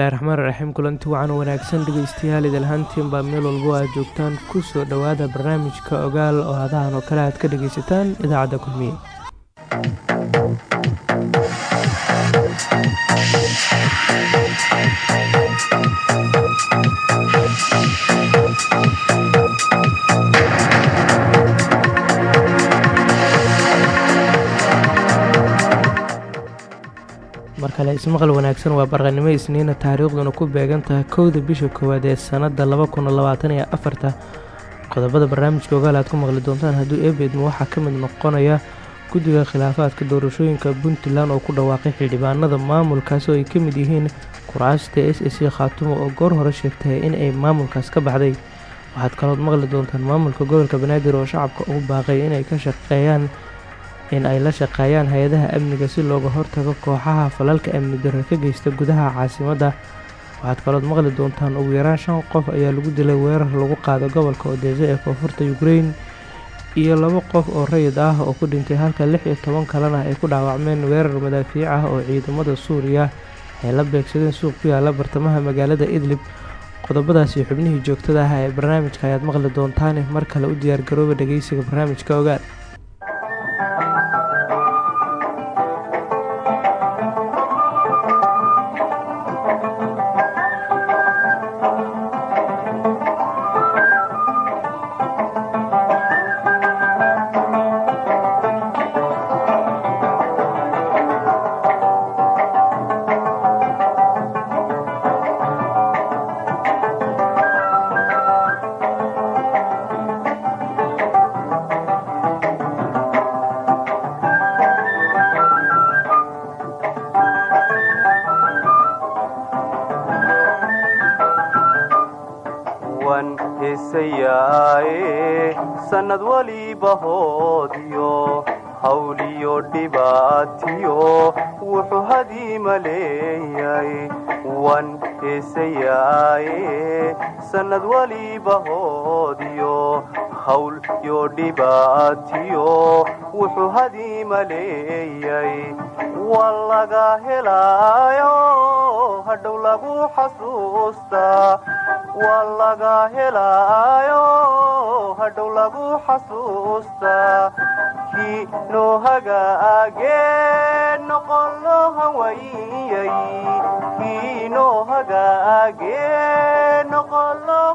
bismillahi raxmaan raxiim kulanti wacan wanaagsan dhegeystayaal idalhantiin baa meel walbo aad joogtaan. Ku soo dhowaada barnaamijka ogaal oo hadahan oo kale aad ka dhegeysataan idaacadda kulmiye kale ismaqal wanaagsan waa barqanimo isniina taariikhduna ku beegan tahay kowda bisha koowaad ee sanada laba kun afarta. Qodobada barnaamijka ogaal aad ku maqli doontaan hadduu eebedma waxaa ka mid noqonaya guddiga khilaafaadka doorashooyinka puntland oo ku dhawaaqay xildhibaanada maamulkaas oo ay ka mid yihiin kuraasta s c khaatumo oo goor hore sheegtay in ay maamulkaas ka baxday. Waxaad kalood maqli doontaan maamulka gobolka banaadir oo shacabka ugu baaqay inay ka shaqeeyaan in ay la shaqeeyaan hay'adaha amniga si looga hortago kooxaha falalka amni darro ka geysta gudaha caasimadda waxaad kalood maqli doontaan ugu yaraan shan qof ayaa lagu dilay weerar lagu qaado gobolka odeese ee koonfurta ukrein iyo labo qof oo rayid ah oo ku dhintay halka lix iyo toban kalena ay ku dhaawacmeen weerar madaafiic ah oo ciidamada suuriya ay la beegsadeen suuq ku yaalla bartamaha magaalada idlib. Qodobadaasi xubnihii joogtada ah ee barnaamijka ayaad maqli doontaane mar kale u diyaargarooba dhegeysiga barnaamijka ogaal sanad waliba hoodiyo hawliyo dhibaatiyo wuxuu hadiima leeyahay wan heesayaaye sanad waliba hoodiyo hawl yo dhibaatiyo hadiima leeyahay wa laga helaayo hadhow lagu xasuustaa waa laga helaayo hadhow lagu xasuustaa kii noo hagaagee noqon loo kii noo hagaagee noqon loo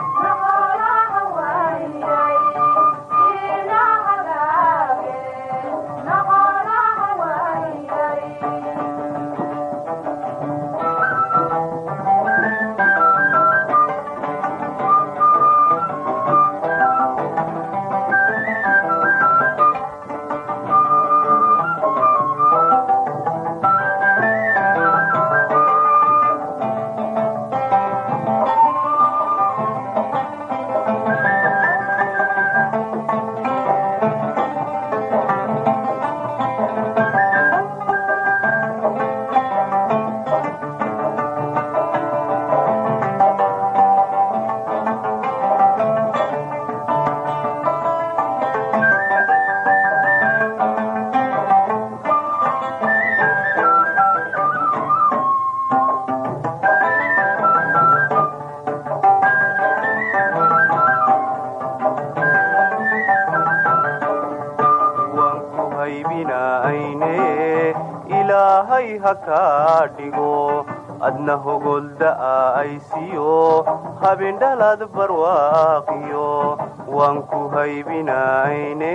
hogolda'aysiyo habindhalad barwaaqiyo waan ku haybinayne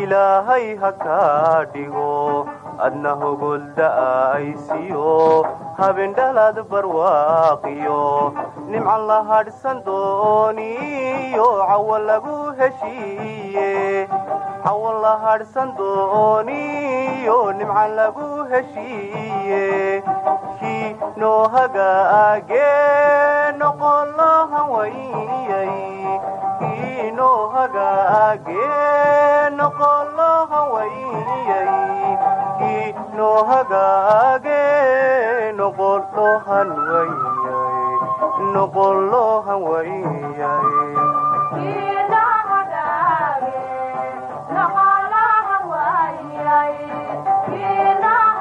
ilaahay ha kaa dhigo adna hogolda'aysiyo habindhalad barwaaqiyo nimcan la hadhsan dooniyo cawo lagu heshiiye cawo la hadhsan dooniyo nimcan lagu heshiiye kii noo hagaage noqolohan wayay kii noo hagaage noqolohan wayay kii noo hagaage noqolohan wayay noqolohan wayay hirdimidaan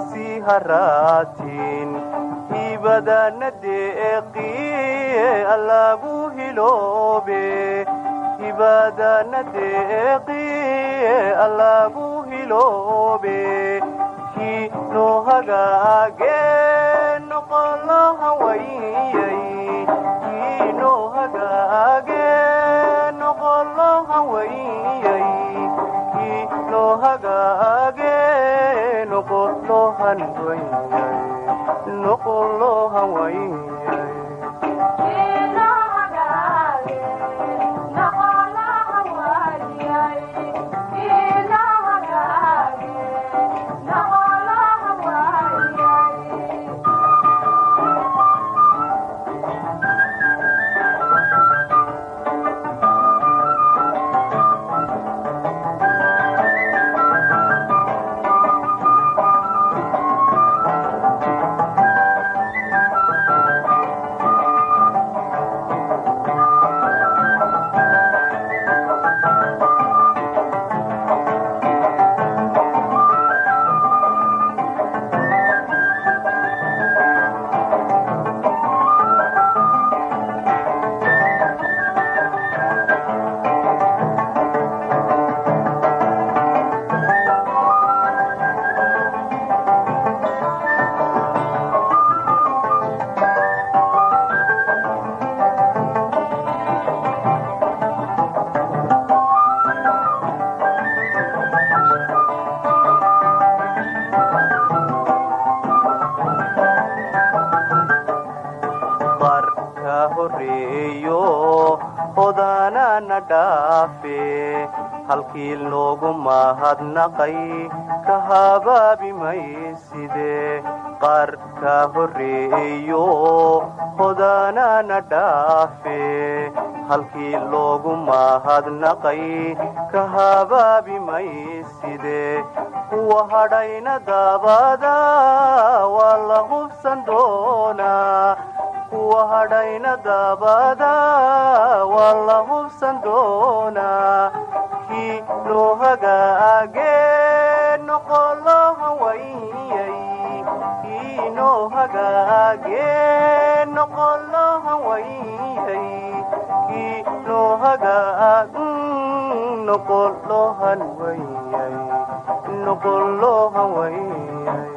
nasii haraatiin hibadana deeqiye allagu hiloobe hibadana deeqiye allagu hiloobe kii noo hagaage noqolohan wayay kii noo hagaage noqolohan wayay noo hagaage halkii loogu mahadnaqay ka habaabi mayside qarka horeeyo hodanana dhaafe halkii loogu mahadnaqay ka habaabi mayside kuwa hadhayna dabada waa la hubsan doonaa kuwa hadhayna dabada waa la hubsan doonaa kii noo hagaage noqolohan wayay kii noo hagaage noqolohan wayay kii noo hagaag noqolohan wayay noqolohan wayay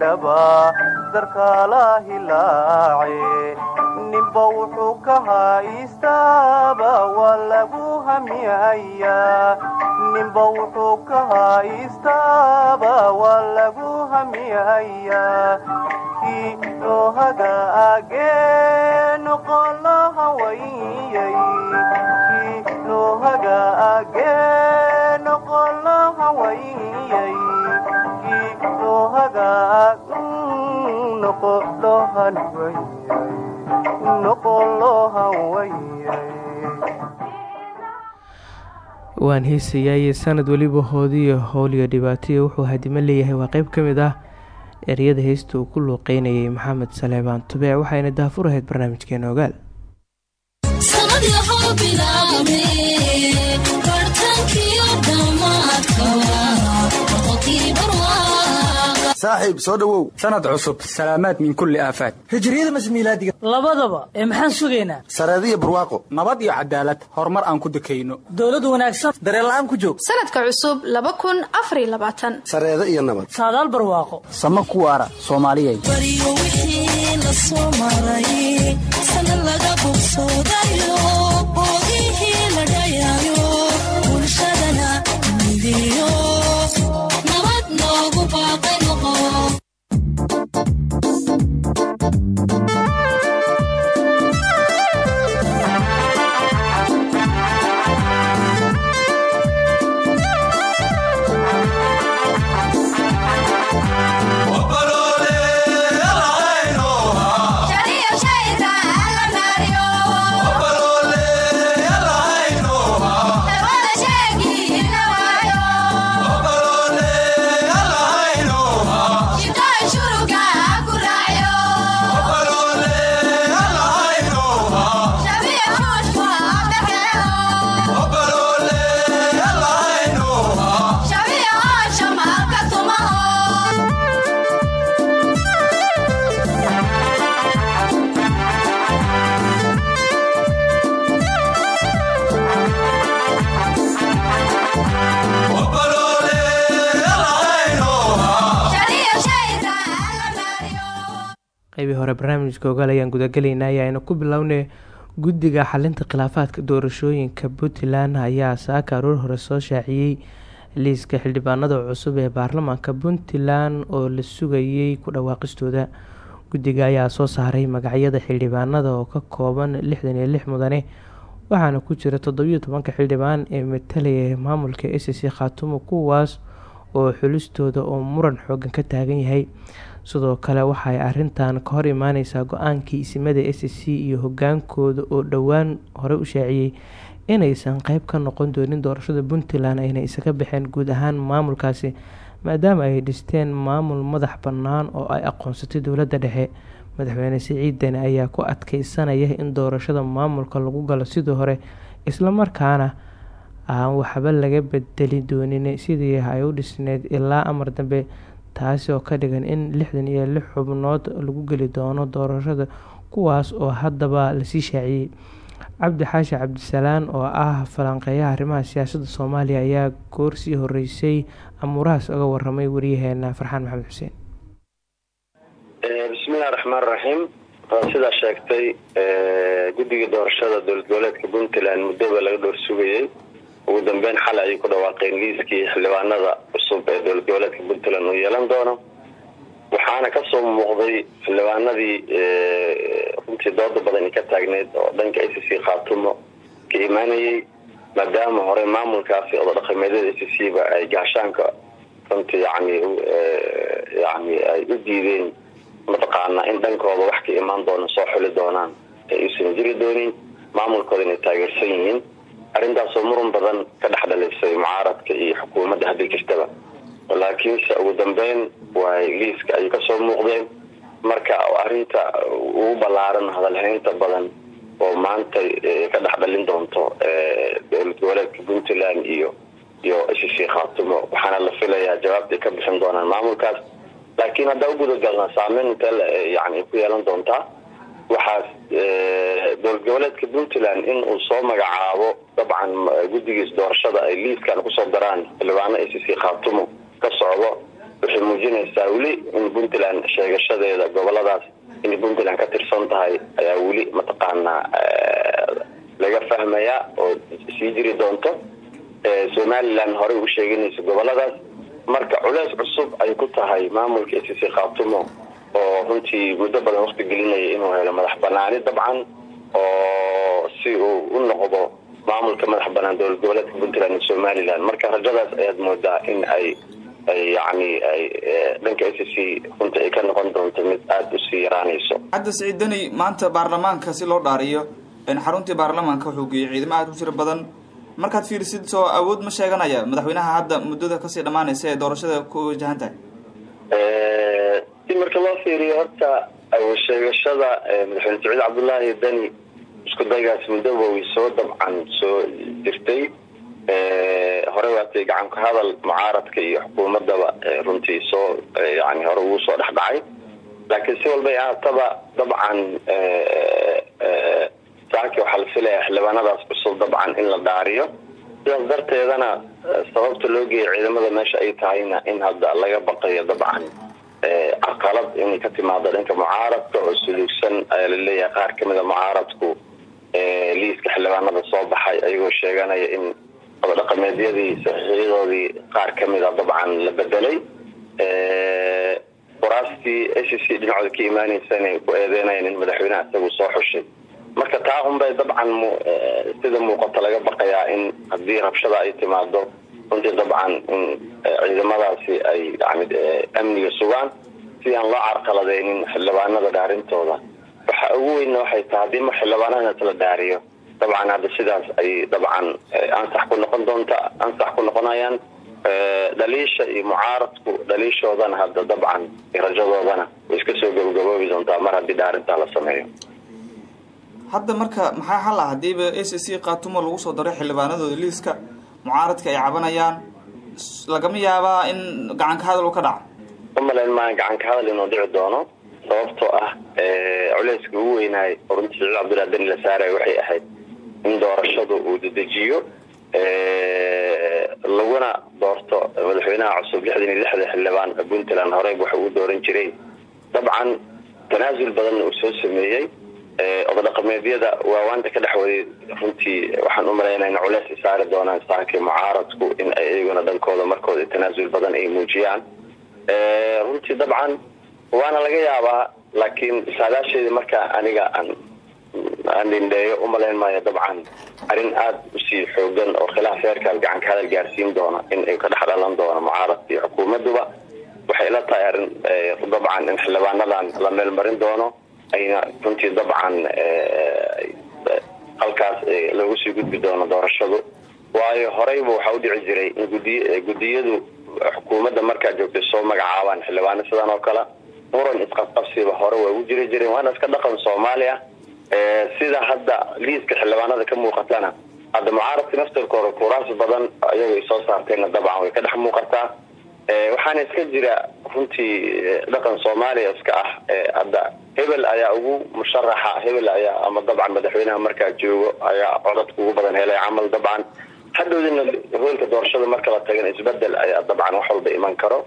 gaadhaba darkala hilaace ninba wuxuu ka haystaaba waa lagu hamiyayaa ninba wuxuu ka haystaaba waa lagu hamiyayaa kii noo hagaagee noqolaha wayay kii noo hagaagee noqolaha wayay waan heesayaaye sanad weliba hoodiyo howliyo dhibaataiyo wuxuu hadimo leeyahay waa qeyb ka mid ah eryada heesta uu ku luuqeynayay maxamed saleebaan tubeec waxayna daafur ahayd barnaamijkeena ogaal saaxiib soo dhowow sanad cusub salaamaad min kulli aafaad. Hijriyada masmiilaadiga labadaba ee maxaan sugaynaa? Sareediyo barwaaqo. Nabad iyo cadaalad horumar aan ku dekayno dowlad wanaagsan. Dareella'aan ku joog. Sanadka cusub laba kun afariyo labaatan. Sareedo iyo nabad. Saadaal barwaaqo. Sama ku waara soomaaliyay qeybii barnaamijka ogaal ayaan gudagelaynaa ayaaynu ku bilownay guddiga xalinta khilaafaadka doorashooyinka puntland ayaa saaka aroor hore soo shaaciyey liiska xildhibaanada cusub ee baarlamaanka puntland oo la sugayay ku dhawaaqistooda. Guddiga ayaa soo saaray magacyada xildhibaanada oo ka kooban lixdan iyo lix mudane waxaana ku jira toddobiyo tobanka xildhibaan ee matalaya maamulka s c khaatumo kuwaas oo xulistooda oo muran xoogan ka taagan yahay sidoo kale waxaay arintan ka hor imaaneysaa go'aankii isimada s c iyo hogaankooda oo dhowaan hore u shaaciyey inaysan qeyb ka noqon doonin doorashada puntland ayna isaga baxeen guud ahaan maamulkaasi maadaama ay dhisteen maamul madax bannaan oo ay aqoonsatay dowladda dhexe. Madaxweyne siciid deni ayaa ku adkeysanaya in doorashada maamulka lagu galo sidii hore islamarkaana aan waxba laga bedeli doonin sidii ay u dhisneyd ilaa amar dambe taasi oo ka dhigan in lixdan iyo lix xubnood lagu geli doono doorashada kuwaas oo haddaba la sii shaaciyey. Cabdi xaashi cabdisalaan oo ah falanqeeyaha arrimaha siyaasadda soomaaliya ayaa goor sii horeysay amuurahaas oga waramay wariyaheena farxaan maxamed xuseen. Bismillahi raxmaan raxiim sidaa sheegtay guddiga doorashada dowlad goboleedka puntland muddoba laga dhowr ugu dambeyn xalay ayay ku dhawaaqeen liiskii xildhibaanada cusub ee dowlad puntland uu yeelan doono. Waxaana ka soo muuqday xildhibaanadii runtii dooda badan ka taagneyd oo dhanka s c khaatumo ka imaanayay maadaama hore maamulkaasi odo dhaqameedyada s c ba ay gaashaanka runtii yani yani ay u diideen mataqaana in dhankooda wax ka imaan doona soo xuli doonaan ay uusan jiri doonin maamulkooda inay taageersan yihiin arrintaasoo muran badan ka dhex dhalisay mucaaradka iyo xukuumadda hadday jirtaba laakiinse ugu dambeyn way liiska ayay ka soo muuqdeen. Marka arinta ugu ballaaran hadalhaynta badan oo maanta ka dhex dhalin doonto dowlad goboleedka puntland iyo iyo sc khaatumo waxaana la filayaa jawaabta ay ka bixin doonaan maamulkaas. Laakiin haddaa ugudagalna saameyn intee yani ay ku yeelan doontaa waxaas dowlad goboleedka puntland in uu soo magacaabo dabcan guddigiis doorashada ay liiskan ku soo daraan xildhibaano a c c khaatumo ka socdo waxay muujinaysaa weli in puntland sheegashadeeda goboladaas inay puntland ka tirsan tahay ayaa weli mataqaanaa laga fahmayaa oo sii jiri doonto. Somalilan horey u sheeganaysa goboladaas marka culeys cusub ay ku tahay maamulka a c c khaatumo oo runtii muddo badan wakti gelinaya inuu helo madax banaani. Dabcan oo si uu u noqdo maamulka madax banaan dowlad goboleedka puntland iyo somalilan marka rajadaas ayaad moodaa in ay yani ay dhanka a c runtii ay ka noqon doonto mid aada u sii yaraanayso. Hadda siciid deni maanta baarlamaanka si loo dhaariyo xaruntii baarlamaanka wuxuu geeyey ciidamo aada u tiro badan. Markaad fiirisid soo awood ma sheeganaya madaxweynaha hadda muddada ka sii dhamaanaysa ee doorashada ku wajahan tahay si marka loo fiiriyo horta sheegashada madaxweyne sacuud cabdullaahi deni isku daygaas muddoba way soo dabcan soo jirtay. Hore waatay gacanka hadal mucaaradka iyo xukuumadaba runtii soo yani hore ugu soo dhex dhacay. Laakiin si walbay ahaataba dabcan saaki waxaa la filayaa xildhibaanadaas cusub dabcan in la dhaariyo sidaas darteedana sababta loo geeya ciidamada meesha ay tahayna in hadda laga baqayo dabcan caqalad inay ka timaado dhanka mucaaradka oo suluugsan ayaa la leeyahay qaar kamida mucaaradku liiska xildhibaanada soo baxay ayagoo sheeganaya in dabadhaqameedyadii saxiixyadoodii qaar kamida dabcan la bedelay. Waraastii a c dhinacooda ka imaanaysan ku eedeynayaan in madaxweyneha isagu soo xushay. Marka taa unbay dabcan sida muuqata laga baqayaa in haddii rabshada ay timaado runtii dabcan in ciidamadaasi ay yani amniga sugaan. Si aan loo carqaladeynin xildhibaanada dhaarintooda waxa ugu weynna waxay tahay haddii ma xildhibaanadaas la dhaariyo dabcan hadda sidaas ay dabcan ansax ku noqon doonta ansax ku noqonayaan dhaliisha iyo mucaaradku dhaliishoodana hadda dabcan rajadoodana iska soo gabagaboobi doontaa mar haddii dhaarintaa la sameeyo. Hadda marka maxaa xal ah? Hadiiba a c c kaatumo lagu soo daray xildhibaanadooda liiska mucaaradka ay cabanayaan lagama yaabaa in gacanka hadal uu ka dhaco. Umalayn maa gacanka hadal inuu dhici doono. Sababtoo ah culeyska ugu weynaay runtii saciid cabdullahi deni la saaray waxay ahayd in doorashadu uu dedejiyo laguna doorto madaxweynaha cusub lixdan iyo lixda xildhibaan puntland horeyb waxa uu dooran jiray. Dabcan tanaasul badanna uu soo sameeyey odadhaqameedyada waawaanta ka dhexwaday runtii waxaan u malaynaa in culeys ay saari doonaan saakii mucaaradku in ay iyaguna dhankooda markooda tanaasul badan ay muujiyaan. Runtii dabcan waana laga yaabaa laakiin saadaasheedii markaa aniga aan aan dhindheeyo umalayn maayo dabcan arrin aada u sii xoogan oo khilaaf heerkaas gacanka hadal gaarsiin doona in ay ka dhex dhalan doono iyo xukuumaduba waxay ila tahay arrin dabcan in xildhibaanadan la meelmarin doono ayna runtii dabcan halkaas loogu sii gudbi doono doorashadu. Waayo horeyba waxaa udhici jiray in gudiy gudiyadu xukuumadda markaa joogtay soo magacaabaan xildhibaano sidan oo kale. Muran isqabqabsiba hore waa ugu jiri jireen waana iska dhaqan soomaaliya. Sida hadda liiska xildhibaanada ka muuqatana hadda mucaaradka naftarkooda kuraas badan ayago ay soo saarteenna dabcan way ka dhex muuqataa. Waxaana iska jira runtii dhaqan soomaaliya iska ah hadda hebel ayaa ugu musharaxa hebel ayaa ama dabcan madaxweynaha markaa joogo ayaa codadka ugu badan helay camal dabcan. Hadhowdina hoolka doorashada marka la tagan isbeddel ayaa dabcan wax walba iman karo.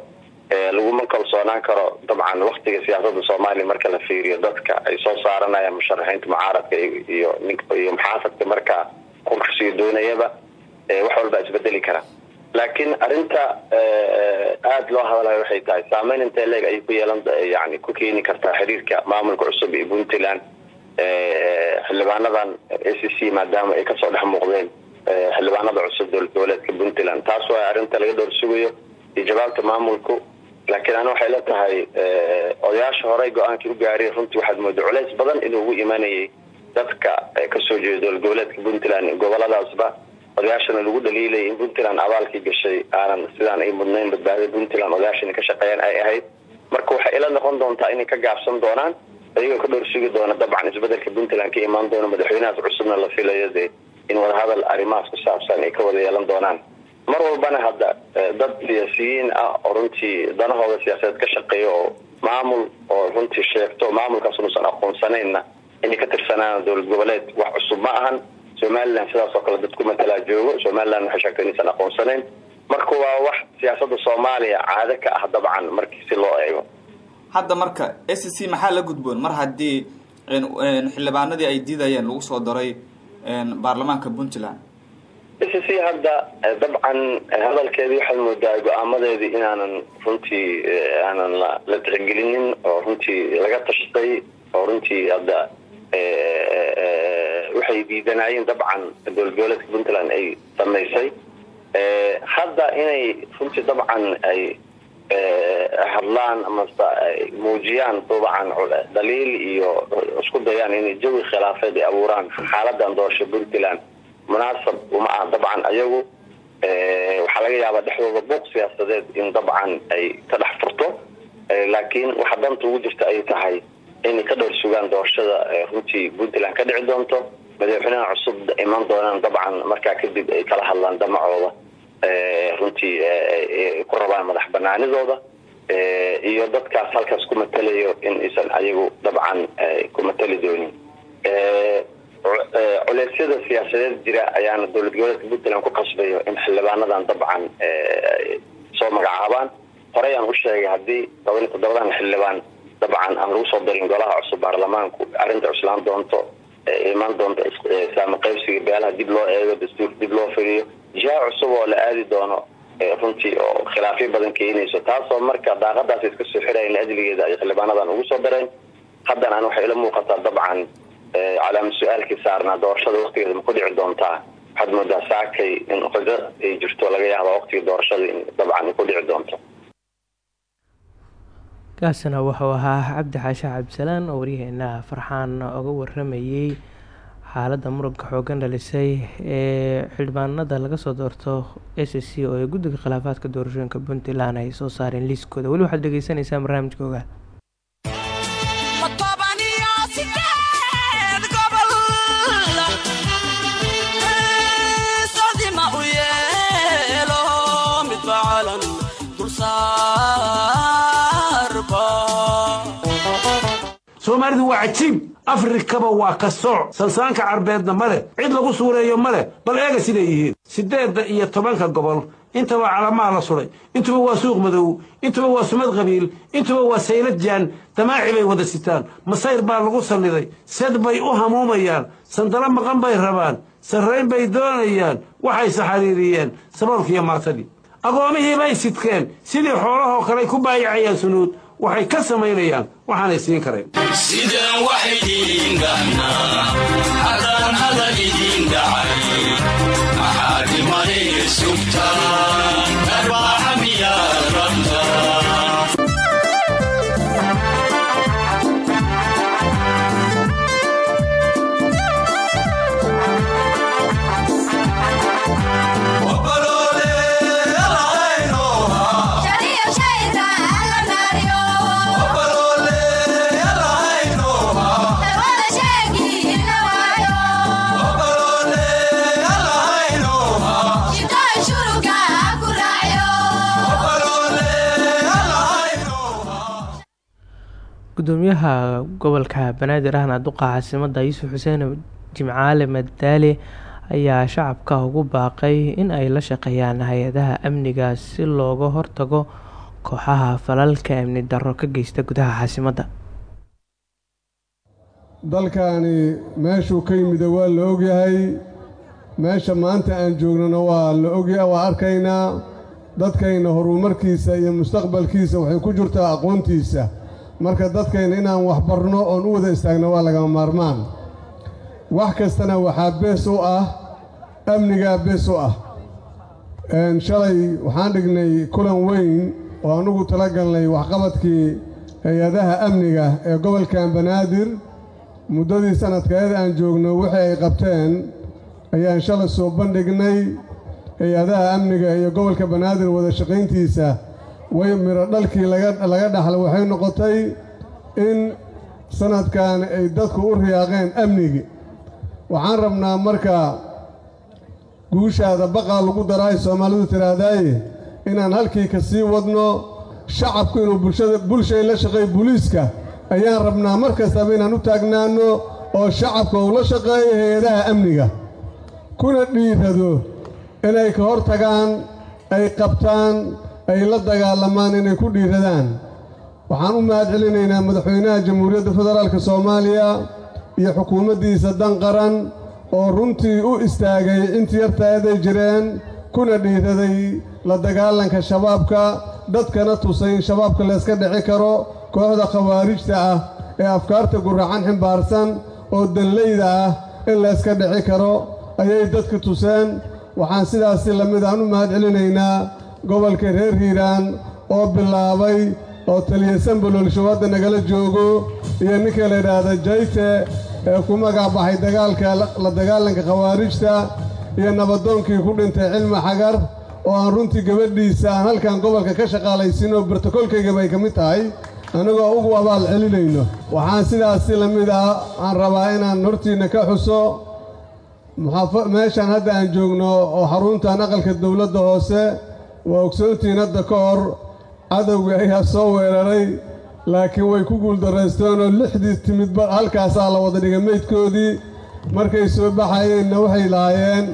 Laguma kalsoonaan karo dabcan waktiga siyaasada soomaaliya marka la fiiriyo dadka ay soo saaranayaan musharaxiinta mucaaradka iyo iyo muxaafadka markaa kursiga doonayaba. Wax walba isbedeli kara laakiin arinta aada loo hadalayo waxay tahay saameyn intee leeg ayay ku yeelan yani ku keeni kartaa xiriirka maamulka cusub iyo puntland xildhibaanadan a c c maadaama ay ka soo dhex muuqdeen xildhibaanada cusub dowlad goboleedka puntland. Taas waa arrinta laga door sugayo iyo jawaabta maamulku. Laakiin ana waxay la tahay odayaasha horey go'aankii u runtii waxaad mooda culeys badan inuu ugu imanayay dadka ka soo jeeda dowlad puntland goboladaasba odayaashana lagu dhaliilay in puntland abaalkii gashay aanan sidaan ay mudnayn badbaadada puntland odayaashana ka shaqeeyaan ay ahayd. Marka waxay ila noqon doontaa inay ka gaabsan doonaan ayagoo ka dhowr sugi doona dabcan isbeddelka puntland ka imaan doona madaxweynahaas cusubna la filayo dee in wadahadal arrimahaas ku saabsan ay ka wada yeelan doonaan. Mar walbana hadda dad siyaasiyiin ah oo runtii danahooda siyaasadeed ka shaqeeya oo maamul oo runtii sheegto maamulkaas unuusan aqoonsanayna inay ka tirsanaan dowlad goboleed wax cusub ma ahan somalilan sidaas oo kale dad ku matalaa joogo. Somalilan waxay sheegtay inaysan aqoonsanayn marka waa wax siyaasada soomaaliya caado ka ah dabcan markii si loo eego. Hadda marka s c maxaa la gudboon? Mar haddii xildhibaanadii ay diidayeen lagu soo daray baarlamaanka puntland. S c hadda dabcan hadalkeedii waxaad moodaa go'aamadeedii inaanan runtii aanan la tixgelinin oo runtii laga tashtay oo runtii hadda waxay diidanaayeen dabcan dowlad goboleedka puntland ay samaysay. Hadda inay runtii dabcan ay hadlaan amase ay muujiyaan dabcan dhaliil iyo isku dayaan inay jawi khilaafeed ay abuuraan xaaladan doorasho puntland munaasab uma ah dabcan ayagu. Waxaa laga yaabaa dhexdooda buuq siyaasadeed in dabcan ay ka dhex furto. Laakiin waxa danta ugu jirta ay tahay inay ka dhowr sugaan doorashada runtii puntland. Ka dhici doonto madaxweynaha cusub iman doonaan dabcan markaa kadib ay kala hadlaan damacooda runtii ku rabaan madax banaanidooda iyo dadkaas halkaas ku matalayo in aysan ayagu dabcan ku matali doonin. Culeysyada siyaasadeed jira ayaana dowlad goboleedka puntland ku qasbayo in xildhibaanadan dabcan soo magacaabaan. Horey aan u sheegay haddii toban xildhibaan dabcan aan lagu soo darin golaha cusub baarlamaanku arrinta cuslaan doonto imaan doonto saami qaybsiga beelaha dib loo eego dastuur dib loo firiyo. Jiha cusub oo la aadi doono runtii oo khilaafyo badan keenayso taasoo marka daaqadaas iska soo xirayan ajligeeda ay xildhibaanadan ugu soo dareen haddana an waxay ila muuqataa dabcan calaama su'aalkii saarnaa doorashada waktigeeda ma ku dhici doontaa? Waxaad moodaa saakay in qodo ay jirto laga yaaba waqtigii doorashada in dabcan ku dhici doonto kaasina wuxuu ahaa cabdi xaashe cabdisalaan oo waryaheena farxaan oga waramayey xaaladda muranka xoogan dhalisay ee xildhibaanada laga soo doorto s c oo ay guddiga khilaafaadka doorashooyinka puntland ay soo saareen liiskooda. Weli waxaad dhegeysaneysaan barnaamijka ogaal soomaalidu waa cajiib afrikaba waa ka sooc sansaanka carbeedna ma leh. Cid lagu suureeyo ma leh. Bal eega siday yihiin. Siddeedda iyo tobanka gobol. Intaba calamaha la sudhay intuba waa suuq madow. Intuba waa sumad qabiil. Intuba waa saylad jaan. Damaaci bay wada sitaan. Masayr baa lagu salliday. Sed bay u hamuumayaan. Sandalo maqan bay rabaan. Sarrayn bay doonayaan. Waxayse xidhiiriyeen saboolkiiyo maatadii agoomihii bay sidkeen. Sidii xoolahoo kaley ku baayacayaan sunuud waxay ka samaynayaan waxaanay siin karayn gudoomiyaha gobolka banaadir ahna duqa caasimada yuusuf xuseen jimcaale madaale ayaa shacabka ugu baaqay in ay la shaqeeyaan hay'adaha amniga si looga hortago kooxaha falalka amni darro ka geysta gudaha caasimadda. Dalkani meeshuu ka yimida waa la ogyahay meesha maanta aan joognana waa la ogyahay waa arkaynaa. Dadkayna horumarkiisa iyo mustaqbalkiisa waxay ku jirtaa aqoontiisa marka dadkayna inaan wax barno oon u wada istaagno waa lagama maarmaan. Wax kastana waxaa bees u ah amnigaa bees u ah. Shalay waxaan dhignay kulan weyn oo anugu tala galnay waxqabadkii hay'adaha amniga ee gobolkan banaadir. Muddadii sanadkeeda aan joogno wixii ay qabteen ayaan shalay soo bandhignay hay'adaha amniga iyo gobolka banaadir wada shaqayntiisa way midho dhalkii laga dhaxla waxay noqotay in sanadkan ay dadku u riyaaqeen amnigi. Waxaan rabnaa marka guushaada baqaa lagu daraay soomaalidu tidhaahdaaye inaan halkii ka sii wadno shacabku inuu bulshay la shaqeeyo booliiska ayaan rabnaa mar kastaba inaan u taagnaanno oo shacabka uu la shaqeeyo hay'adaha amniga. Kuna dhiirado inay ka hor tagaan ay qabtaan ay la dagaalamaan inay ku dhiiradaan. Waxaan u mahad celinaynaa madaxweynaha jamhuuriyadda federaalk soomaaliya iyo xukuumaddiisa dan qaran oo runtii u istaagay intii yartaaday jireen kuna dhiiraday la dagaalanka shabaabka dadkana tusay in shabaabka layska dhici karo kooxda khawaarijta ah ee afkaarta guracan ximbaarsan oo danlayda ah in layska dhici karo ayay dadka tuseen. Waxaan sidaasi la mid aan u mahad celinaynaa gobolka reer hiiraan oo bilaabay oo taliya samboloolsho hadda nagala joogo iyo ninka la yidhaahda jayte ee ku magac baxay dagaalka la dagaalanka khawaarijta iyo nabadoonkii ku dhintay cilmi xagar oo aan runtii gabadhiisa aan halkan gobolka ka shaqaalaysiin oo brotokoolkaygaba ay ka mid tahay. Annagoo ugu abaal celinayno waxaan sidaasi la mid ah aan rabaa inaan hortiinna ka xuso. Meeshaan hadda aan joogno oo xaruntan aqalka dowladda hoose waa ogsoontiin hadda ka hor cadowga ayaa soo weeraray laakiin way ku guuldarraysteenoo lixdii timidba halkaasaa la wada dhigay meydkoodii. Markay soo baxayeenna waxay lahaayeen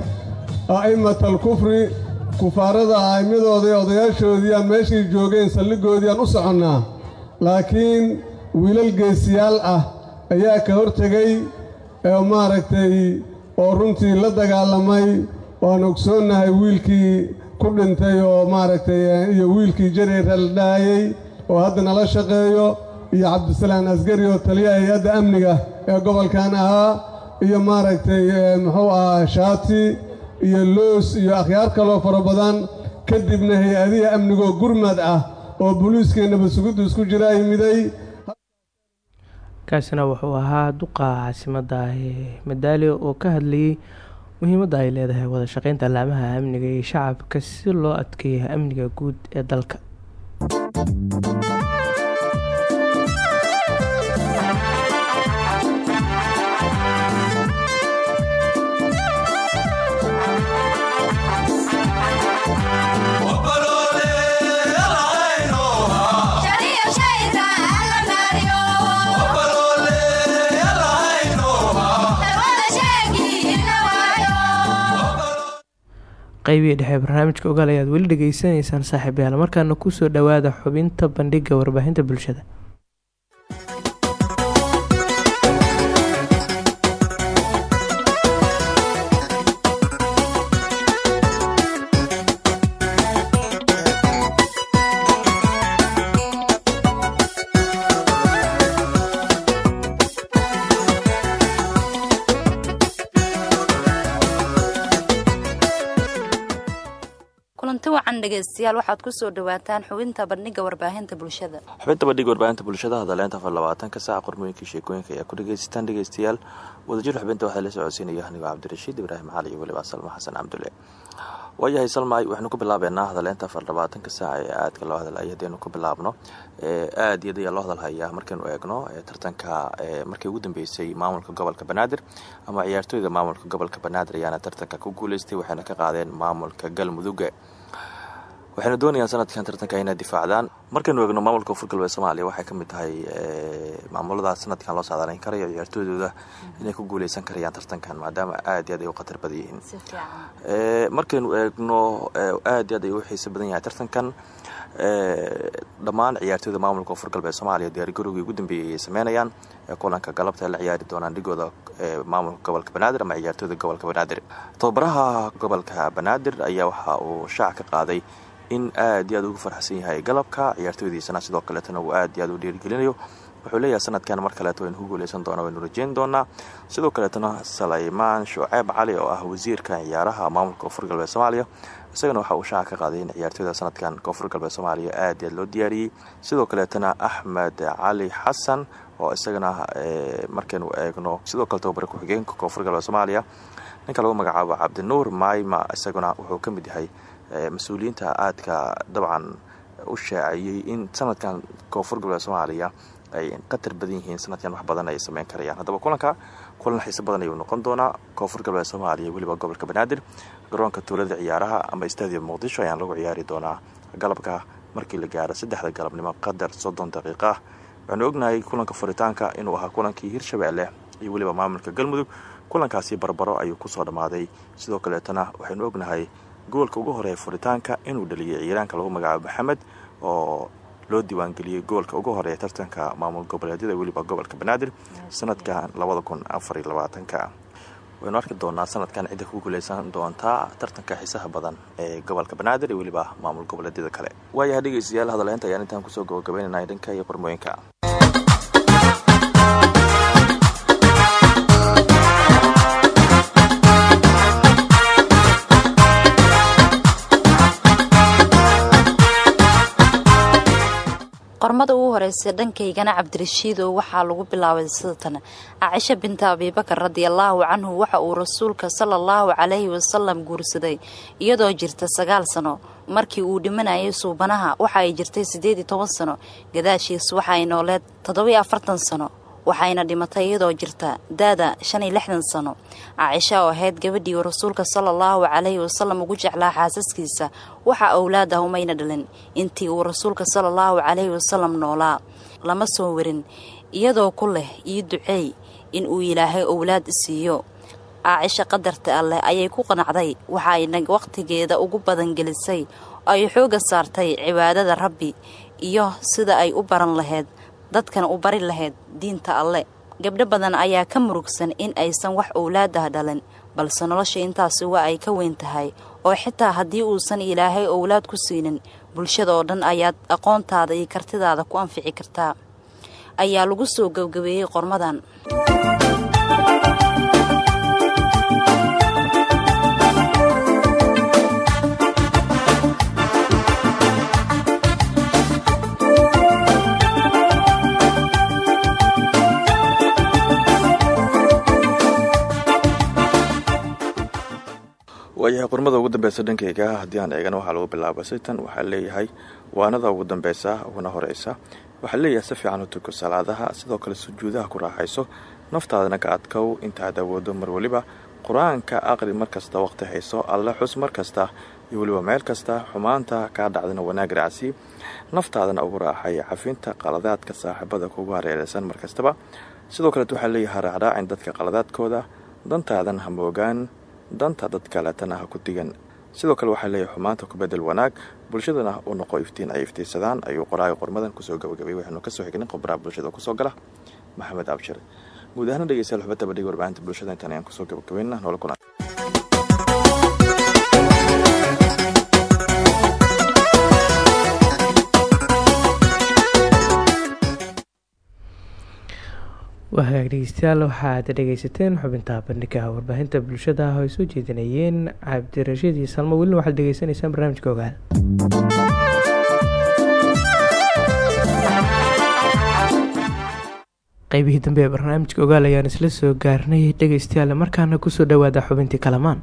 a'immatal kufri kufaarada a'immadooda ee odayaashoodiiaa meeshay joogeen saldhiggoodii aan u soconnaa. Laakiin wiilal geesiyaal ah ayaa ka hortegay ee maaragtay oo runtii la dagaalamay waan ogsoonnahay wiilkii ku dhintay oo maaragtay iyo wiilkii jareera la dhahayey oo hadda nala shaqeeyo iyo cabdisalaan asgari oo taliyaha hay'adda amniga ee gobolkan ahaa iyo maaragtay muxuu ahaa shaati iyo loos iyo akhyaar kaloo fara badan. Kadibna hay'adihi amnigoo gurmad ah oo booliiskeenaba sugiddu isku jiraa yimiday kaasina wuxuu ahaa duqa caasimadda madaali oo ka hadlayay muhiimadda ay leedahay wada shaqeynta allaamaha amniga iyo shacabka si loo adkeeya amniga guud ee dalka qaybihii dhexe barnaamijka ogaal ayaad weli dhegeysanaysaan saaxiibayaal markaana ku soo dhowaada xubinta bandhiga warbaahinta bulshada kulanti wacan dhegeystayaal waxaad ku soo dhawaataan xubinta bandhiga warbaahinta bulshada. Xubinta bandhiga warbaahinta bulshada hadaleynta afar labaatanka saaca qormooyinkii sheekooyinka ayaa ku dhageysataan dhegeystayaal. Wadajir xubinta waxaa la socodsiinaya anigoo cabdirashiid ibraahim cali iyo weliba salma xasan cabdulle waayahay salmaay waxaynu ku bilaabeynaa hadaleynta afar labaatanka saaca ee aadka loo hadalaya hadaynu ku bilaabno aad iyo ayaa loo hadalhayaa markaynu eegno tartanka markii ugu dambeysay maamulka gobolka banaadir ama ciyaartooyda maamulka gobolka banaadir ayaana tartanka ku guuleystay waxayna ka qaadeen maamulka galmudugga waxaynu doonayaan sanadkan tartanka inay difaacdaan. Markaynu eegno maamulka koonfur galbeed soomaaliya waxay ka mid tahay maamuladaas sanadkan loo saadaaleyn karayo ciyaartooydooda inay ku guuleysan karayaan tartankan maadaama aad iyo aad ay u khatar badan yihiin. Markaynu eegno aad iyo aad ay u xiisa badan yahay tartankan dhammaan ciyaartooyda maamulka koonfur galbeed soomaaliya diyaargarowgii ugu dambeeyay ay sameynayaan. Kulanka galabta ay la ciyaari doonaan dhigooda maamulka gobolka banaadir ama ciyaartooyda gobolka banaadir. Tababaraha gobolka banaadir ayaa waxa uu shaac ka qaaday in aad iyo aad ugu farxsan yahay galabka. Ciyaartooydiisana sidoo kaleetana uu aad iyo aad u dhiirigelinayo wuxuu leeyahay sanadkan mar kaleeto waynu ku guuleysan doona waynu rajeyn doonaa. Sidoo kaleetana salaymaan shuceeb cali oo ah wasiirka ciyaaraha maamulka koonfur galbeed soomaaliya. Isagana waxa uu shaaca ka qaaday in ciyaartooyda sanadkan koonfur galbeed soomaaliya aad iyo aad loo diyaariyey. Sidoo kaleetana axmed cali xasan oo isagana markaynu eegno sidoo kale tababare ku-xigeenka koonfur galbeed soomaaliya. Ninka lagu magacaabo cabdinuur maayma isaguna wuxuu ka mid yahay mas'uuliyiinta aadka dabcan u shaaciyey in sanadkan koonfur galbeed soomaaliya ay qatar badan yihiin sanadkan wax badan ay sameyn karayaan. Haddaba kulanka kulan xiise badan ayuu noqon doonaa. Koonfur galbeed soomaaliya weliba gobolka banaadir garoonka tuulada ciyaaraha ama stadium muqdisho ayaan lagu ciyaari doonaa. Galabka markii la gaaro saddexda galabnimo qadar soddon daqiiqa ah. Ognahay kulanka furitaanka inuu ahaa kulankii hirshabeelle iyo weliba maamulka galmudug. Kulankaasi barbaro ayuu ku soo dhammaaday. Sidoo kaleetana waxaynu ognahay goolka ugu horreeya furitaanka inuu dhaliyay ciiraanka lagu magacaabo maxamed oo loo diiwaangeliyey goolka ugu horreeya tartanka maamul goboleedyada weliba gobolka banaadir sanadkan labada kun afariy labaatanka waynu arki doonaa sanadkan cidda ku guuleysan doontaa tartanka xiisaha badan ee gobolka banaadir iyo weliba maamul goboleedyada kale. Waayaha dhegeystayaal hadalheynta ayaan intaan ku soo gabagabeynana dhanka iyo qormooyinka qormada ugu horeysa dhankaygana cabdirashiidow waxaa lagu bilaabay sidatan caaisha binta abiibakar radiallaahu canhu waxa uu rasuulka sala allahu calayhi wasalam guursaday iyadoo jirta sagaal sano. Markii uu dhimanayay suubanaha waxa ay jirtay siddeed iyo toban sano. Gadaashiis waxa ay nooleed toddobiyo afartan sano waxayna dhimatay iyadoo jirta daada shan iyo lixdan sano. Caaisha oo ahayd gabadhii uu rasuulka sala allahu calayhi wasalam ugu jeclaa xaasaskiisa waxa owlaad umayna dhalin. Intii uu rasuulka sala allahu calayhi wasalam noolaa lama soo warin iyadoo ku leh ii duceey in uu ilaahay owlaad siiyo. Caacisha qadarta alleh ayay ku qanacday waxa ayna wakhtigeeda ugu badan gelisay oo ay xoogga saartay cibaadada rabbi iyo sida ay u baran lahayd dadkana u bari lahayd diinta alle. Gabdho badan ayaa ka murugsan in aysan wax owlaadah dhalin balse nolosha intaasi waa ay ka weyn tahay. Oo xitaa haddii uusan ilaahay owlaad ku siinin bulshada oo dhan ayaad aqoontaada iyo kartidaada ku anfici kartaa. Ayaa lagu soo gebgabeeyey qormadan waayahay qormada ugu dambeysa dhankeyga haddii aan eegana waxaa lagu bilaaba sitan waxaa leeyahay waanada ugu dambeysa uguna horeysa. Waxaa leeyahay si fiican u tuko salaadaha sidoo kale sujuudaha ku raaxayso naftaadana ka adkow intaad awoodo mar weliba qur'aanka aqri markasta waqti hayso alle xus mar kasta iyo weliba meel kasta xumaanta kaa dhacdana wanaag raacsi. Naftaadana ugu raaxay cafinta qaladaadka saaxiibada kugu hareereysan mar kastaba. Sidoo kaleet waxaa leeyahay raacraacin dadka qaladaadkooda dantaadan ha moogaan danta dad kaleetana ha ku digan. Sidoo kale waxaa leeyahay xumaanta ku bedel wanaag. Bulshadana u noqo iftiin ay iftiinsadaan ayuu qoraaga qormadan ku soo gabagabay waxaanu ka soo xignay qobraha bulshada ku soo gala. Maxamed abshir. Guud ahaana dhegeystayaal badhiga warbaahinta bulshada intaan ayaan ku soo gabagabayna noola kulan wahagaag dhegeystayaal waxaad dhegeysateen xubinta bandhiga warbaahinta bulshada. Ah oo ay soo jeedinayeen cabdirashiid iyo salmo welina waxaad dhegeysanaysaan barnaamijka ogaal qeybihii dambe ee barnaamijka ogaal ayaan isla soo gaarnay. Dhegeystayaal markaana ku soo dhawaada xubintii kalamaan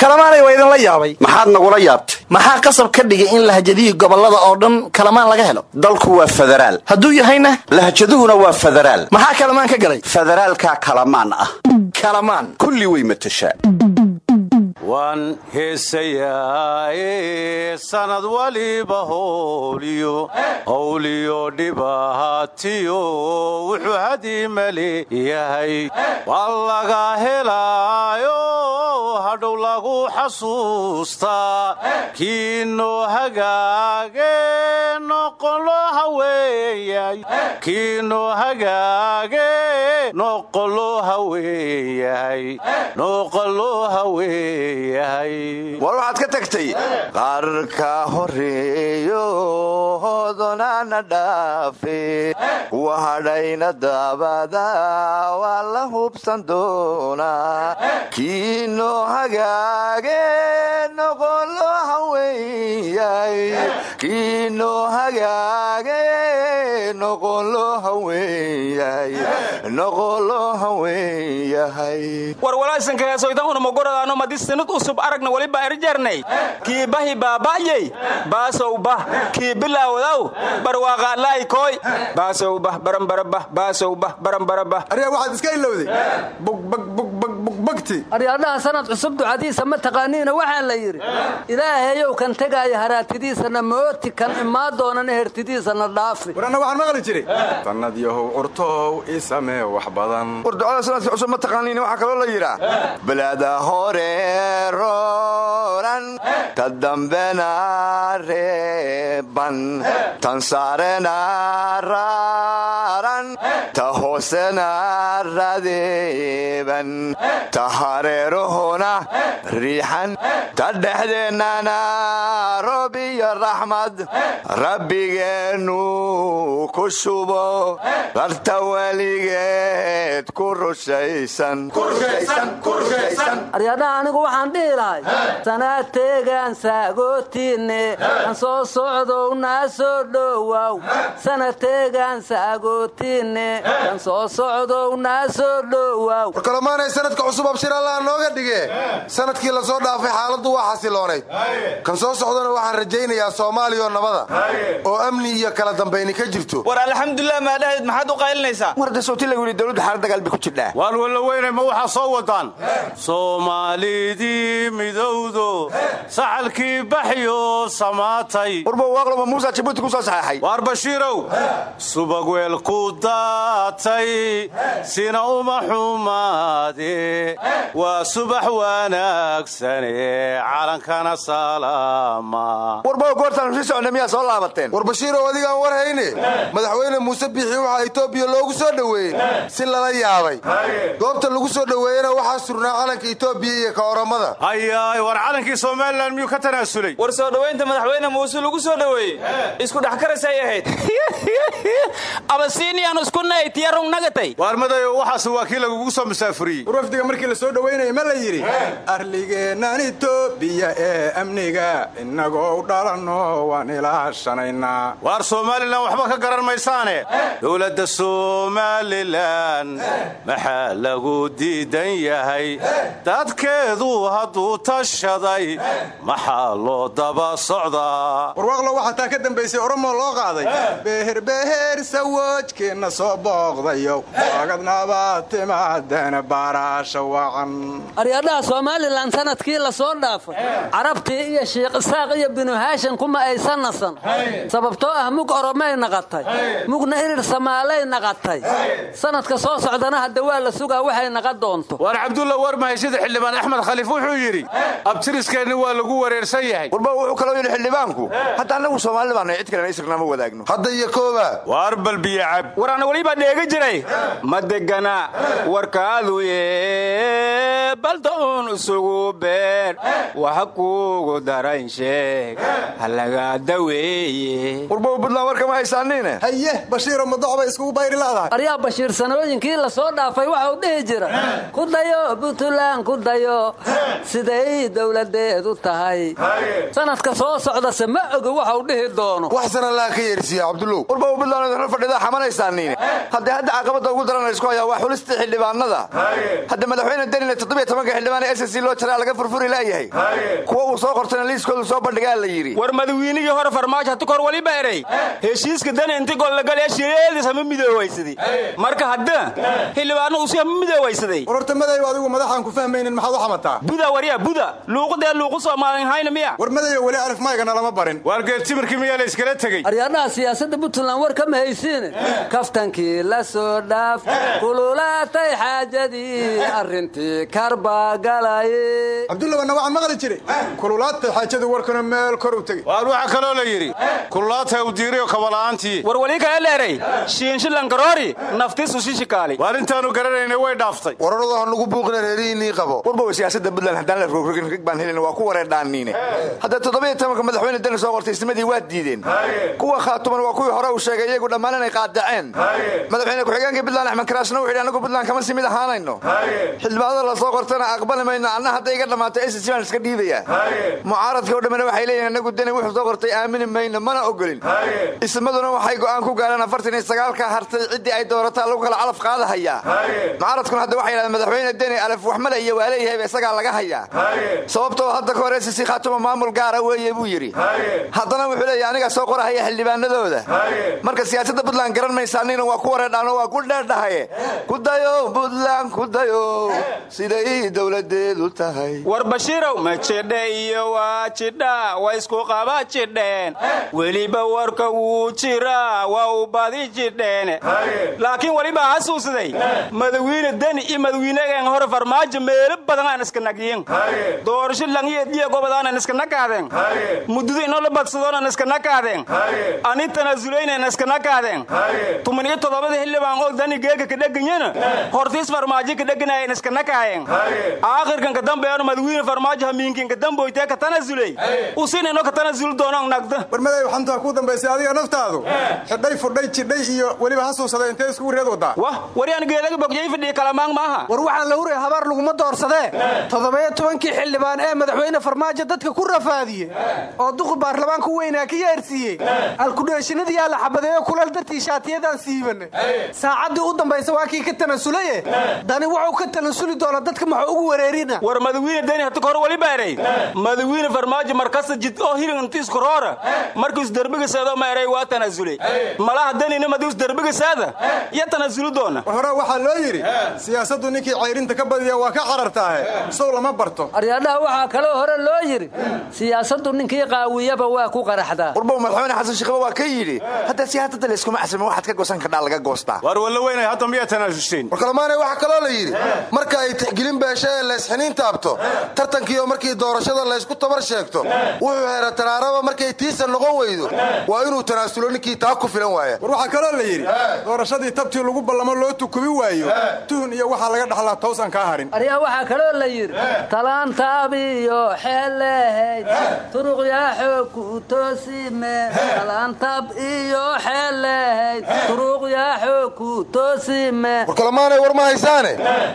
kalamaanay waa idinla yaabay. Maxaad nagula yaabtay? Maxaa qasab ka dhigay in lahjadihii gobollada oo dhan kalamaan laga helo? Dalku waa federaal. Hadduu yahayna? Lahjaduhuna waa federaal. Maxaa kalamaan ka galay? Federaalkaa kalamaan ah. Kalamaan. Kulli way matashaa. Waan heesayaaye sanad waliba howliyo howliyo dhibaatiyo wuxuu hadiima leeyahay waa laga helaayo hadhow lagu xasuustaa kiinoo hagaage hagaage noqolo haweeyahay war waxaad ka tagtay qarka horeeyo hodonana dhaafe wahadhayna daabada waa la hubsan doonaa haweeyay kiinoo hagaage noqolo haweeyahay warwalaasanka heesoydan unamagoradaano madisinid usub aragna waliba erjarnay kii bahi baaba'yey baasow bah kii bilaawdaw barwaaqaalaay kooy baasow bah baranbara bah baasow bah baranbara bah aryaa waxaad iska ilowday? Bugbagbugbagbugbagti aryaadhaha sanad cusub ducadiisa ma taqaaniina waxaa la yidhi ilaahayow kan tegaaya haraatidiisana mooti kan imaa doonana hertidiisana dhaafi. War anna waxaan maqli jiray. Sanad yahow curtow ii samee wax badan. War ducada sanadka cusub ma taqaaniin waxaa kaloo la yidhaa. Balada hore roran ta dambena reeban tan saarena raaran ta hoosena radeeban ta hareeruhuna riixan ta dhexdeennana roob iyo raxmad rabbigeennu ku shubo darta weligeed ku rushaysan aryaadhaha anigu waxaan dhihi lahay sanaad teegaan saagootiinne kan soo socdow naa soo dhowow sanad teegaan saagootiinne kan soo socdow naa soo dhowow war kalamaanay sanadka cusub abshir allaha nooga dhige sannadkii la soo dhaafay xaaladdu waa xasiloonayd kan soo socdana waxaan rajaynayaa soomaaliya oo nabada. Oo amni iyo kala dambayni ka jirto. War alxamdulilah maadhahayd maxaad u qaylinaysaa war dasooti lagu yidhi dowladda xaalad dagaal bay ku jidhaa waan walla weynay ma waxaa soo wadaan soomaalidii midowdo saxalkii baxyo samaatay. Warba waaqloma muusa jabuuti ku soo saxeexay waar bashiirow subag weel ku daatay sina uma xumaade waa subax wanaagsane calankana salaama warba goortaan sii socna miyaa soo laabateen? War bashiirow adigaan war hayne. Madaxweyne muuse biixi waxaa etoobiya loogu soo dhoweeyey si lala yaabay. Goobta lagu soo dhoweeyena waxaa surnaa calanka etoobiya iyo ka oramada hayaay war calankii somalilan miyuu ka tanaasulay? War soo dhowaynta madaxweyne muuse lagu soo dhoweeyey isku dhex karasay ahayd abasiiniyaan isku naytiyarung nagatay. Waar madayo waxaas waa kii lagugu soo musaafuriyey war wafdiga markii la soo dhowaynaya ma la yidhi arligeennan etoobiya ee amniga innagoo dhalanno waan ilaashanaynaa waar somalilan waxba ka garan maysaane? Dowladda somalilan maxaa lagu diidan yahay? Dadkeedu hadduu tashaday maxaa loo daba socdaa? Warwaaqlo waxaa taa ka dambaysay oromoo loo qaaday. Beherbeher sawoojkeenna soo booqdayo waagadnaba timaadana baaraasha wacan aryaadhaha somalilan sannadkii la soo dhaafay carabtii iyo shiikh isaaq iyo binu haashan kuma aysan nasan sababtoo ah mug oromay naqatay mugna irir samaalay naqatay sanadka soo socdana hadda waa la sugaa waxay naqan doonto waar cabdulla war mahayshida xildhibaan axmed khaliif wuxuu yidhi abtiriskeenni waa lagu wareersan yahay warba wuxuu kaloo yidhi xildhibaanku hadda annagu soomaali baana cid kalena isirna ma wadaagno hadda iyo kooba waar balbiyo cab war ana welibaa dheega jiray. Ma degana warkaaduye balda uun isugu beer. Waxa kuugu daran sheeg halagaa daweeye. Warba buntland war kama haysaaniine haye bashiiro madox bay iskugu bayri la'dahay aryaa bashiir sanooyinkii la soo dhaafay waxa uu dhihi jira ku dayo buntland ku dayo. Siday dowladeedu tahay. Sanadka soo socdase ma oga waxa uu dhihi doono. Wax sana laa ka yeersiiya cabdullow. Warba buntland idinla fadhida xamanaysaaniine haddee hadda caqabadda ugu daran laysku hayaa waa xulistii xildhibaanada. Hadda madaxweyne denile toddobiyo tobanka xildhibaan ee ss loo jaraa laga furfuri laayahay kuwa uu soo qortana liiskoodu soo bandhigaa la yidhi. War madawiinigii hore farmaajo hatu kor waliba eray. Heshiiska dani inti gollagalee shireedis hama midoowaysaday marka hadda xildhibaano usi hama midoowaysaday war horta madayow adigu madaxaan ku fahmaynin maxaad u xamataa buda warya buda. Luuqudee luuqu soomaalin hayna miya. War madayo weli alif maygana lama barin. Waar geertimirkii miyaa la iskala tegey. Aryaadhaha siyaasadda puntland war kama haysiine kaftankii la soo dhaaf kululaatay xaajadii arrintii karbagalaye cabdullabanna waxaan maqli jiray. Kululaadtay xaajadu warkana meel kor u tegey. Waar waxaa kaloo la yidhi kululaatay u diiriyo kabala'aantii war wali kale leeray shiinshilangaroori naftisu shishikaali waar intaanu garanaynay way dhaaftay. Wararadu ha nugu buuqina reerihiinnii qabo. Warba siyaasada buntland haddaan la rogrogin rig baan helin waa ku wareerdhaaniine hadda toddobiyo tobanka madaxweyne deni soo qortay isnimadii waa diideen. Kuwa khaatuman waa kuwii hore uu sheegay iyagu dhammaan inay qaadaceen madaxweyne ku-xigeenkii buntland axmed karaashna wuxu yidhi anagu buntland kama simid ahaanayno. Xildhibaanada la soo qortana aqbali mayno anna hadday iga dhammaato ss baan iska dhiibayaa mucaaradka o dhammina waxay leeyihiin anagu deni wuxuu soo qortay aamini mayno mana ogolin. Ismaduna waxay go'aan ku gaareen afartan iyo sagaalka hartay ciddii ay doorataa lagu kala calaf qaadahayaa mucaaradkuna hadda waxay yidhahdeen madaxweyne deni alef waxmale iyo waa leeyahayba isagaa laga hayaa sababtoo hadda ka hor ss khaatuma maamul gaara weeye buu yidhi. Haddana wuxuu leeyahy anigaa soo qorahaya xildhibaanadooda. Marka siyaasadda puntland garan maysaanina waa ku wareedhaano waa ku dheerdhahaye ku dayo puntland ku dayo siday dowladeedu tahay war bashiirow ma jidhe iyo waa jidha way isku qaba jidheen weliba warka wuu jiraa waa u badi jidheen laakiin welibaa xasuusday madawiine deni iyo madawiinegeen hore farmaajo meelo badan aan iska nagyin doorasho langiyeediya gobodaanan iska nakaadeen muddada inoola badsadoonan iska nakaadeen ani tanaasuleynan iska nakaadeen tuman iyo toddobada xildhibaan oo dani geega kadheganyana hortiis farmaajo kadheganayen iska nakaayeen. Aakhirkan kadambeeno madawiine farmaajo hamiinkin kadamboytee ka tanaasuley usinayno ka tanaasul doonan nagda. Warmaday waxantaa ku dambaysay adiga naftaadu. Xidhay fudhay jidhay iyo weliba hasuusada intee iskugu reed wadaa wah wari aan geedaga bogjay fadhiya kalamaang maaha. War waxaan la huray habaar laguma doorsadee. Toddobiyo tobankii xildhibaan ee madaxweyne farmaajo dadka ku rafaadiyey oo duqi baarlamaanka weynaa ka yeersiiyey alkudheeshinadiyaa la xabadeeyo kulal dartii shaatiyadaan siibanay saacaddii u dambaysa waa kii ka tanasulaye dani wuxuu ka tanasuli doona dadka maxuu ugu wareerina. War madawiine deni hata kahor wali baaray madawiine farmaajo markasta jid oo hirin intiisku roora. Markiis derbigiseedo ma eray waa tanaasulay malaha denina madius derbigiseeda iyo tanaasuli doona. Hore waxaa loo yidhi siyaasaddu ninkii cayrinta ka badiya waa ka carartaahe sow lama barto. Aryadhaha waxaa kaloo hore loo yidhi siyaasaddu ninkii qaawiyaba waa ku qaraxdaa. Warbow madaxweyne xasan sheekhiba waa ka yidhi hadda siyaasadda layskuma casrimin waxaad ka goosan kardhaa laga goostaa. War walla weynay hadda miyaa tanaasuseen warkalamaanay waxaa kaloo la yidhi marka ay tixgelin beesha ee laysxiniin taabto tartankiioo markii doorashada laysku tabar sheegto wuxuu heera taraaraba markay tiisa noqon weydo waa inuu tanaasulo ninkii taa ku filan waaya war waxaa kaloo la yidhi doorashadii tabtii lagu ballamo loo tukubi waayo tuhun iyo waxaa laga dhaxlaa toos aan kaa harin. Aryaa waxaa kaloo la yidhi talaantaabiyo xeelehayd turuqyaa xoog ku toosime talaantaab iyo toosime warkalamaanay war ma haysaane?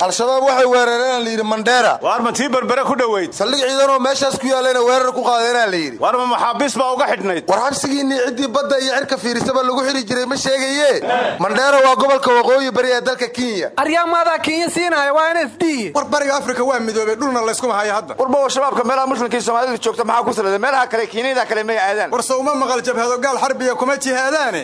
Al-shabaab waxay weerareen la yidhi mandheera waar ma tii berbere ku dhoweyd saldhig ciidanoo meeshaas ku yaallayna weerar ku qaadeenaa la yidhi. War ma maxaabiis baa uga xidhnayd. War xabsigiinnii ciddii badda iyo cirka fiirisaba lagu xidhi jiray ma sheegaye mandheera waa gobolka waqooyi bari ee dalka kenya. Aryamaadaa kenya siinaya waa n f d. War bariga afrika waa midoobay dhulna layskuma haya hadda. Warbow shabaabka meelaha muslimkii soomaalidu joogta maxaa ku salada meelaha kale kiiniyada kale may aadaan. War sawma maqal jabhado gaal xarbiya kuma jihaadaane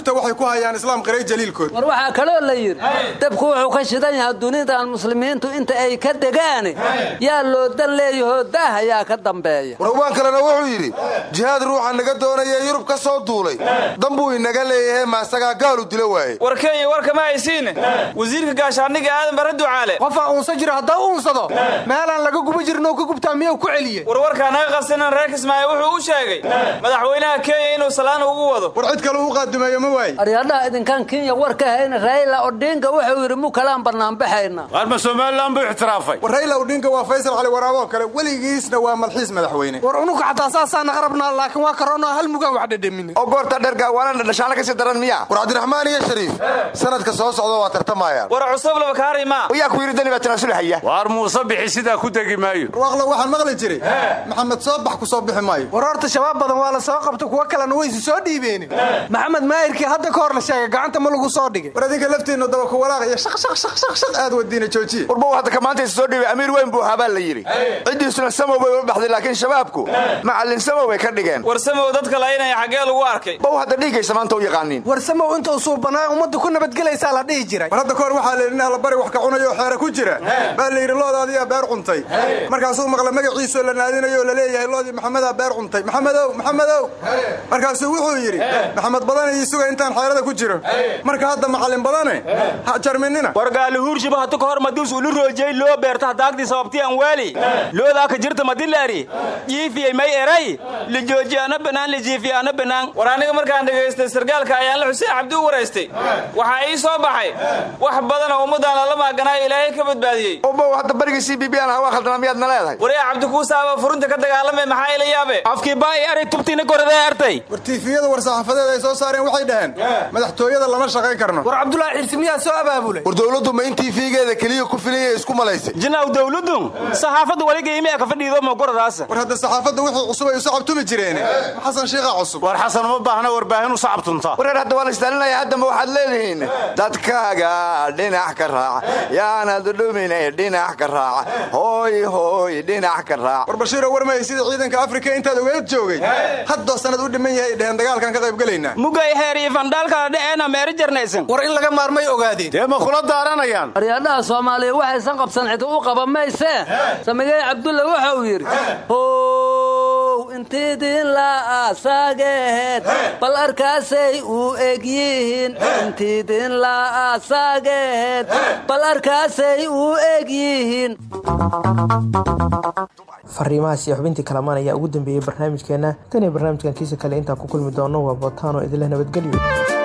jugta waxay ku hayaan islaam qiray jaliilkood. War waxaa kaloo la yidhi dabku wuxuu ka shidan yahay dunidan muslimiintu inta ay ka degaane yaa loo dan leeyahoo daah ayaa ka dambeeya. Warhubaan kalena wuxuu yidhi jihaad ruuxa naga doonaya yurub ka soo duulay. Dambuu inaga leeyahay maasagaa gaalu dilo waaye. War kenya warkama haysiine? Wasiirka gaashaandhiga aadan bare ducaale qofaa uunsa jiro haddaa uunsado meelaan laga guba jirinoo ka gubtaa miyuu ku celiye warwarkaa naga qasinan reer kismaayo wuxuu u sheegay madaxweynaha kenya inuu salaan ugu wado. War cid kale u qaadumeeyo ma waaye aryadhaha idinkaan kenya war ka hayna raila odhinga wuxuu yidhi mu kalaan bannaanbaxayna waar ma somalilan buu ixtiraafay. War raila odhinga waa faysal cali waraaboo kale weligiisna waa malxiis madaxweyne. War unuka xataa saasaana qarabnaa laakiin waa karoonoo hal mugaan wax dhedhemin oo goorta dhergaa waana dhashaana ka sii daran miya. War cabdiraxmaan iyo shariif sanadka soo socda waa tartamayaan. War cusub labakaari ma. Yaa ku yidhi dani baa tanaasulahaya waar muuse bixi sidaa ku degi maayo. Warwaqlo waxaan maqli jiray. Maxamed soo bax ku soo bixi maayo. War horta shabaab badan waa la soo qabta kuwo kalena waysi soo dhiibeen maxamed maahirkii hadda ka hor la sheegay gacanta ma lagu soo dhigay. War adinka laftiinna daba ku walaaq iyo shaq shaq shaq shaq shaq aad wadiina joojiye warbow hadda ka maanta isa soo dhiibay amiir weyn buu ahaa baa la yidhi. Ciddiisuna samow bay u baxday laakiin shabaabku macallin samow bay ka dhigeen. War samow dadka laynaya xaggee lagu arkay. Bow hadda dhiigaysa maanta u yaqaaniin? War samow intuu suubanaa ummadda ku nabadgelaysaa la dhihi jiray. War hadda ka hor waxaa la yidhi nin allabari wax ka cunayo oo xeere ku jira. Baa la yidhi loodaadiyaa beer cuntay. Markaasuu maqla magaciisoo la naadinayo oo la leeyahay loodii maxamedaa beer cuntay. Maxamedow maxamedow. Markaasuu wuxuu yidhi maxamed badane ii suga intaan xeerada ku jiro. Marka hadda macallin badane ha jarminina. War gaalihuurshiba hatu ka hor madius ulu roojay loo beerta hadaagtii sababtii aan waali. Loodaa ka jirta madilaari jiifiyey may eray. Lijooji ana banaan lijiifiy ana banaan. War aniga markaan dhegaystay sargaalka ayaan la xuseen cabdi u waraystay waxaa ii soo baxay. Wax badan oo ummaddaan lala maaganaayo ilaahay ka badbaadiyey. Obow hadda barigii c b b aan hawa khaldana miyaadna leedahay? Waryaa cabdikuusaaba furunta ka dagaalamay maxaa ila yaabe afkii baa i tubtiina koraday artay war tiifiyada war saxaafadeed ay soo saareen dhaheen? Madaxtooyada lama shaqayn karno. War cabdulaahi xirsi miyaa soo abaabulay? War dowladdu saxaafaddu ma in tv-geeda keliya ku filanya isku malaysay. Jinaw dawladun saxaafaddu waliga iimi ka fadhiido mogoradaasa war hadda saxaafadda wixii cusub ay u sacabtumi jireen. Xasan shiikha cusub. War xasan uma baahna warbaahin u sacabtunta wareer hadda waan istaalinaya haddama waxaad leedihiin? Dadkaaga dhinac ka raaca yaanad dhuminay dhinac ka raaca hooy hooy dhinac ka raac. War bashiiro warmay sida ciidanka afrika intaad ogeed joogay? Haddoo sanad u dhiman yahay dheheen dagaalkan ka qayb gelaynaa mugay heer iyo fandhaalkala dheceena meeri jarnaysan. War in laga maarmay ogaadeen dee ma kula daaranayaan? Aryaadhaha soomaaliya waxaysan qabsan cid u qaba maysee samigey cabdulle waxa uu yidhi how intiidin la asaageed bal arkaasay u eg yihiin. Intiidin la asaageed bal arkaasay u eg yihiin. Fariimahaas iyo xubintii kalamaan ayaa ugu dambeeyey barnaamijkeena tan iyo barnaamijkan kiisa kale intaan ku kulmi doono waa bootaano idinleh nabadgelyo Tschüss.